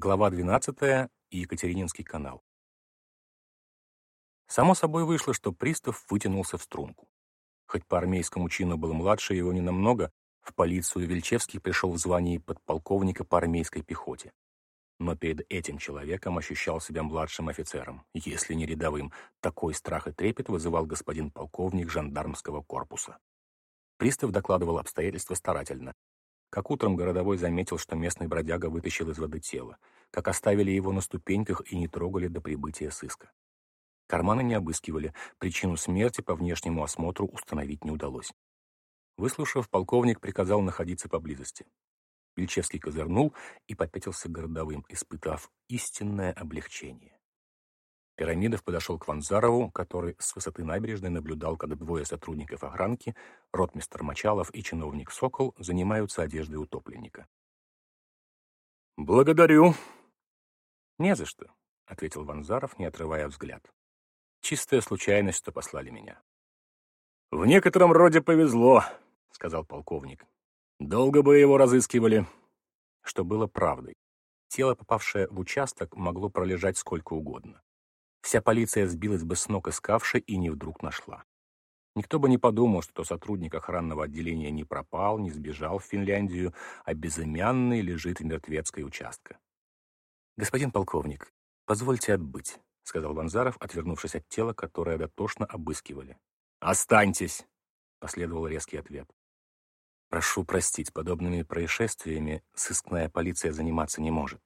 Глава 12. Екатерининский канал. Само собой вышло, что пристав вытянулся в струнку. Хоть по армейскому чину был младше его ненамного, в полицию Вельчевский пришел в звании подполковника по армейской пехоте. Но перед этим человеком ощущал себя младшим офицером, если не рядовым. Такой страх и трепет вызывал господин полковник жандармского корпуса. Пристав докладывал обстоятельства старательно, как утром городовой заметил, что местный бродяга вытащил из воды тело, как оставили его на ступеньках и не трогали до прибытия сыска. Карманы не обыскивали, причину смерти по внешнему осмотру установить не удалось. Выслушав, полковник приказал находиться поблизости. Вильчевский козырнул и попятился городовым, испытав истинное облегчение. Пирамидов подошел к Ванзарову, который с высоты набережной наблюдал, как двое сотрудников охранки, ротмистр Мочалов и чиновник Сокол, занимаются одеждой утопленника. «Благодарю». «Не за что», — ответил Ванзаров, не отрывая взгляд. «Чистая случайность, что послали меня». «В некотором роде повезло», — сказал полковник. «Долго бы его разыскивали». Что было правдой. Тело, попавшее в участок, могло пролежать сколько угодно. Вся полиция сбилась бы с ног искавшей и не вдруг нашла. Никто бы не подумал, что сотрудник охранного отделения не пропал, не сбежал в Финляндию, а безымянный лежит в мертвецкой участка. «Господин полковник, позвольте отбыть», — сказал Ванзаров, отвернувшись от тела, которое дотошно обыскивали. «Останьтесь!» — последовал резкий ответ. «Прошу простить, подобными происшествиями сыскная полиция заниматься не может».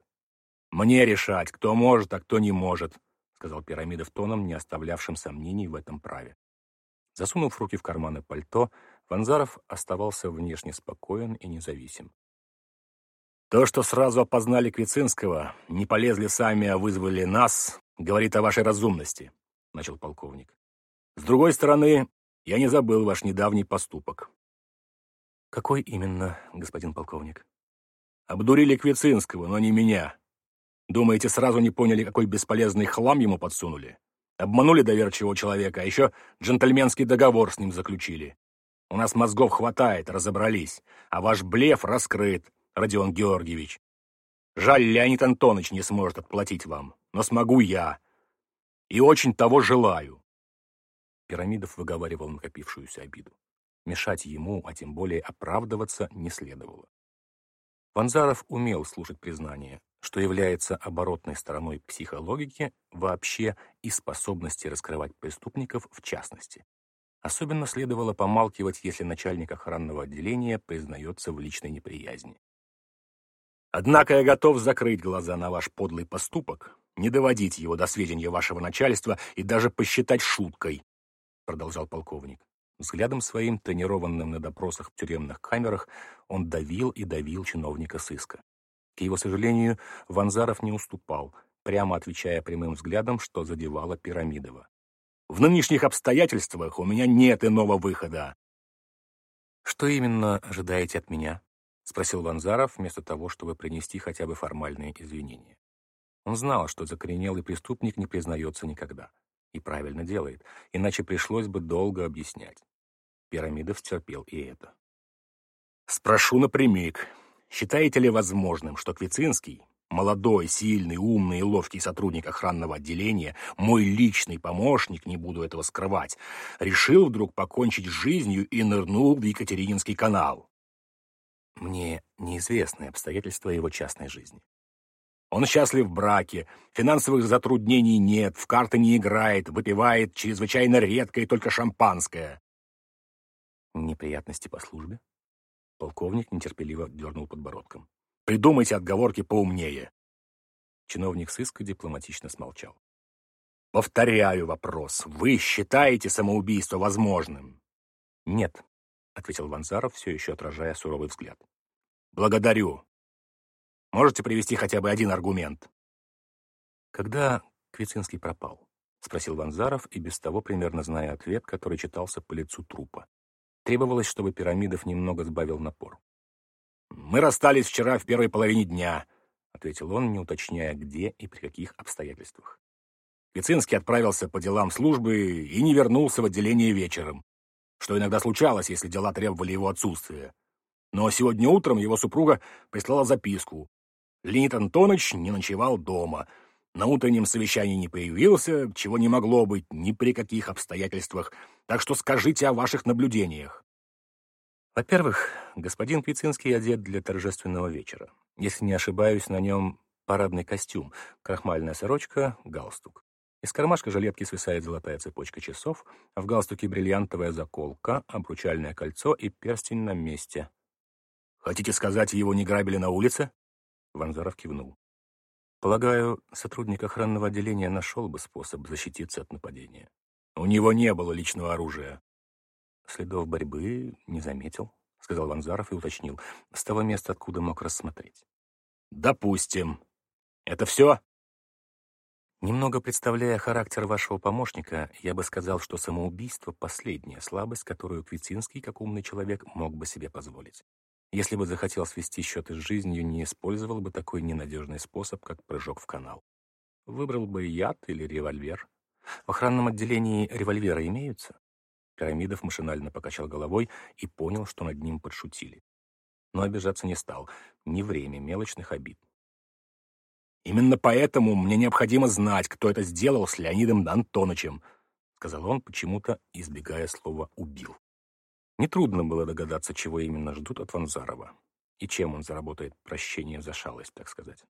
«Мне решать, кто может, а кто не может», сказал Пирамидов тоном, не оставлявшим сомнений в этом праве. Засунув руки в карманы пальто, Ванзаров оставался внешне спокоен и независим. «То, что сразу опознали Квицинского, не полезли сами, а вызвали нас, говорит о вашей разумности», — начал полковник. «С другой стороны, я не забыл ваш недавний поступок». «Какой именно, господин полковник?» «Обдурили Квицинского, но не меня. Думаете, сразу не поняли, какой бесполезный хлам ему подсунули? Обманули доверчивого человека, а еще джентльменский договор с ним заключили. У нас мозгов хватает, разобрались, а ваш блеф раскрыт, Родион Георгиевич. Жаль, Леонид Антонович не сможет отплатить вам, но смогу я. И очень того желаю. Пирамидов выговаривал накопившуюся обиду. Мешать ему, а тем более оправдываться, не следовало. Ванзаров умел слушать признания, что является оборотной стороной психологики вообще и способности раскрывать преступников в частности. Особенно следовало помалкивать, если начальник охранного отделения признается в личной неприязни. «Однако я готов закрыть глаза на ваш подлый поступок, не доводить его до сведения вашего начальства и даже посчитать шуткой», продолжал полковник. Взглядом своим, тренированным на допросах в тюремных камерах, он давил и давил чиновника сыска. К его сожалению, Ванзаров не уступал, прямо отвечая прямым взглядом, что задевало Пирамидова. «В нынешних обстоятельствах у меня нет иного выхода». «Что именно ожидаете от меня?» — спросил Ванзаров, вместо того, чтобы принести хотя бы формальные извинения. Он знал, что закоренелый преступник не признается никогда. И правильно делает, иначе пришлось бы долго объяснять. Пирамидов терпел и это. «Спрошу напрямик. Считаете ли возможным, что Квицинский, молодой, сильный, умный и ловкий сотрудник охранного отделения, мой личный помощник, не буду этого скрывать, решил вдруг покончить с жизнью и нырнул в Екатерининский канал? Мне неизвестны обстоятельства его частной жизни. Он счастлив в браке, финансовых затруднений нет, в карты не играет, выпивает чрезвычайно редко и только шампанское. Неприятности по службе? Полковник нетерпеливо дернул подбородком. «Придумайте отговорки поумнее». Чиновник сыска дипломатично смолчал. «Повторяю вопрос. Вы считаете самоубийство возможным?» «Нет», — ответил Ванзаров, все еще отражая суровый взгляд. «Благодарю. Можете привести хотя бы один аргумент?» «Когда Квицинский пропал?» — спросил Ванзаров, и без того примерно зная ответ, который читался по лицу трупа. Требовалось, чтобы Пирамидов немного сбавил напор. «Мы расстались вчера в первой половине дня», — ответил он, не уточняя, где и при каких обстоятельствах. Вицинский отправился по делам службы и не вернулся в отделение вечером, что иногда случалось, если дела требовали его отсутствия. Но сегодня утром его супруга прислала записку. Леонид Антонович не ночевал дома. На утреннем совещании не появился, чего не могло быть ни при каких обстоятельствах. Так что скажите о ваших наблюдениях. Во-первых, господин Квицинский одет для торжественного вечера. Если не ошибаюсь, на нем парадный костюм, крахмальная сорочка, галстук. Из кармашка жилетки свисает золотая цепочка часов, а в галстуке бриллиантовая заколка, обручальное кольцо и перстень на месте. «Хотите сказать, его не грабили на улице?» Ванзаров кивнул. «Полагаю, сотрудник охранного отделения нашел бы способ защититься от нападения. У него не было личного оружия. Следов борьбы не заметил, сказал Ванзаров и уточнил, с того места, откуда мог рассмотреть. Допустим. Это все? Немного представляя характер вашего помощника, я бы сказал, что самоубийство — последняя слабость, которую Квицинский, как умный человек, мог бы себе позволить. Если бы захотел свести счеты с жизнью, не использовал бы такой ненадежный способ, как прыжок в канал. Выбрал бы яд или револьвер. В охранном отделении револьверы имеются? Пирамидов машинально покачал головой и понял, что над ним подшутили. Но обижаться не стал. Не время мелочных обид. «Именно поэтому мне необходимо знать, кто это сделал с Леонидом Антоновичем», сказал он, почему-то избегая слова «убил». Нетрудно было догадаться, чего именно ждут от Ванзарова и чем он заработает прощение за шалость, так сказать.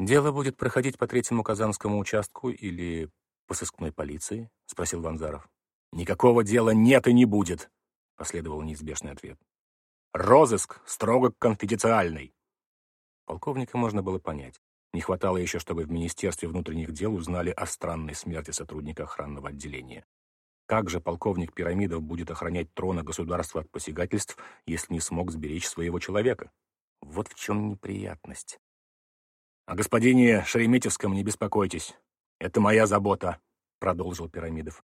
«Дело будет проходить по третьему казанскому участку или по сыскной полиции?» — спросил Ванзаров. «Никакого дела нет и не будет», — последовал неизбежный ответ. «Розыск строго конфиденциальный». Полковника можно было понять. Не хватало еще, чтобы в Министерстве внутренних дел узнали о странной смерти сотрудника охранного отделения. Как же полковник Пирамидов будет охранять трона государства от посягательств, если не смог сберечь своего человека? Вот в чем неприятность. «О господине Шереметьевском не беспокойтесь. Это моя забота», — продолжил Пирамидов.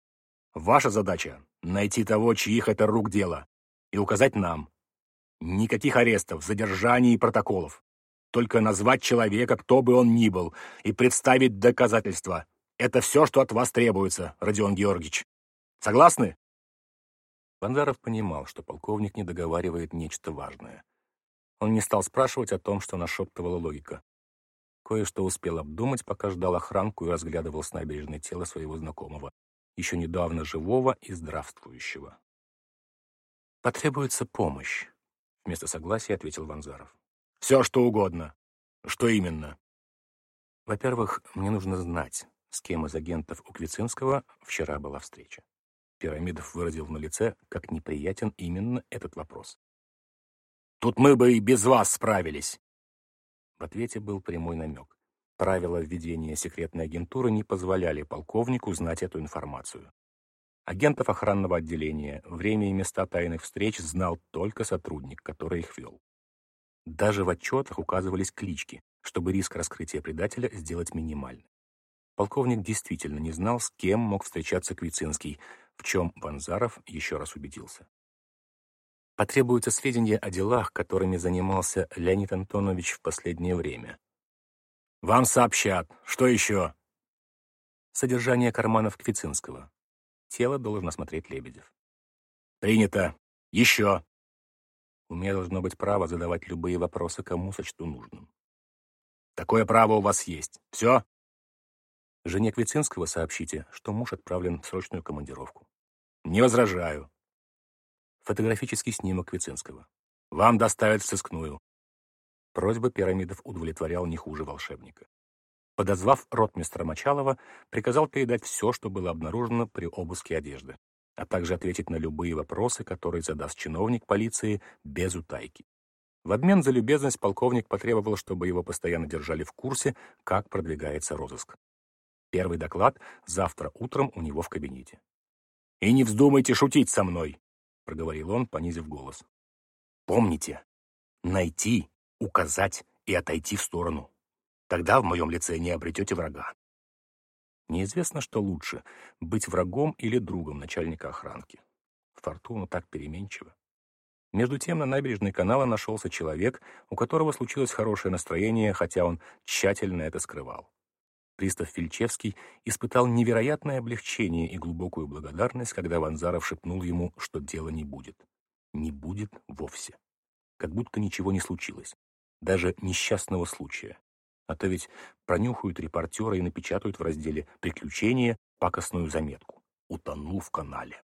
Ваша задача — найти того, чьих это рук дело, и указать нам. Никаких арестов, задержаний и протоколов. Только назвать человека, кто бы он ни был, и представить доказательства. Это все, что от вас требуется, Родион Георгиевич. Согласны?» Бандаров понимал, что полковник не договаривает нечто важное. Он не стал спрашивать о том, что нашептывала логика. Кое-что успел обдумать, пока ждал охранку и разглядывал с набережной тело своего знакомого еще недавно живого и здравствующего. «Потребуется помощь», — вместо согласия ответил Ванзаров. «Все, что угодно. Что именно?» «Во-первых, мне нужно знать, с кем из агентов у Квицинского вчера была встреча». Пирамидов выразил на лице, как неприятен именно этот вопрос. «Тут мы бы и без вас справились!» В ответе был прямой намек. Правила введения секретной агентуры не позволяли полковнику знать эту информацию. Агентов охранного отделения, время и места тайных встреч знал только сотрудник, который их вел. Даже в отчетах указывались клички, чтобы риск раскрытия предателя сделать минимальным. Полковник действительно не знал, с кем мог встречаться Квицинский, в чем Ванзаров еще раз убедился. Потребуются сведения о делах, которыми занимался Леонид Антонович в последнее время. Вам сообщат. Что еще? Содержание карманов Квицинского. Тело должен осмотреть Лебедев. Принято. Еще. У меня должно быть право задавать любые вопросы, кому сочту нужным. Такое право у вас есть. Все? Жене Квицинского сообщите, что муж отправлен в срочную командировку. Не возражаю. Фотографический снимок Квицинского. Вам доставят в сыскную. Просьба пирамидов удовлетворял не хуже волшебника. Подозвав ротмистра Мочалова, приказал передать все, что было обнаружено при обыске одежды, а также ответить на любые вопросы, которые задаст чиновник полиции без утайки. В обмен за любезность полковник потребовал, чтобы его постоянно держали в курсе, как продвигается розыск. Первый доклад завтра утром у него в кабинете. «И не вздумайте шутить со мной», — проговорил он, понизив голос. «Помните, найти указать и отойти в сторону. Тогда в моем лице не обретете врага. Неизвестно, что лучше — быть врагом или другом начальника охранки. Фортуна так переменчива. Между тем на набережной канала нашелся человек, у которого случилось хорошее настроение, хотя он тщательно это скрывал. Пристав Фильчевский испытал невероятное облегчение и глубокую благодарность, когда Ванзаров шепнул ему, что дела не будет. Не будет вовсе. Как будто ничего не случилось. даже несчастного случая. А то ведь пронюхают репортеры и напечатают в разделе «Приключения» пакостную заметку. Утонул в канале.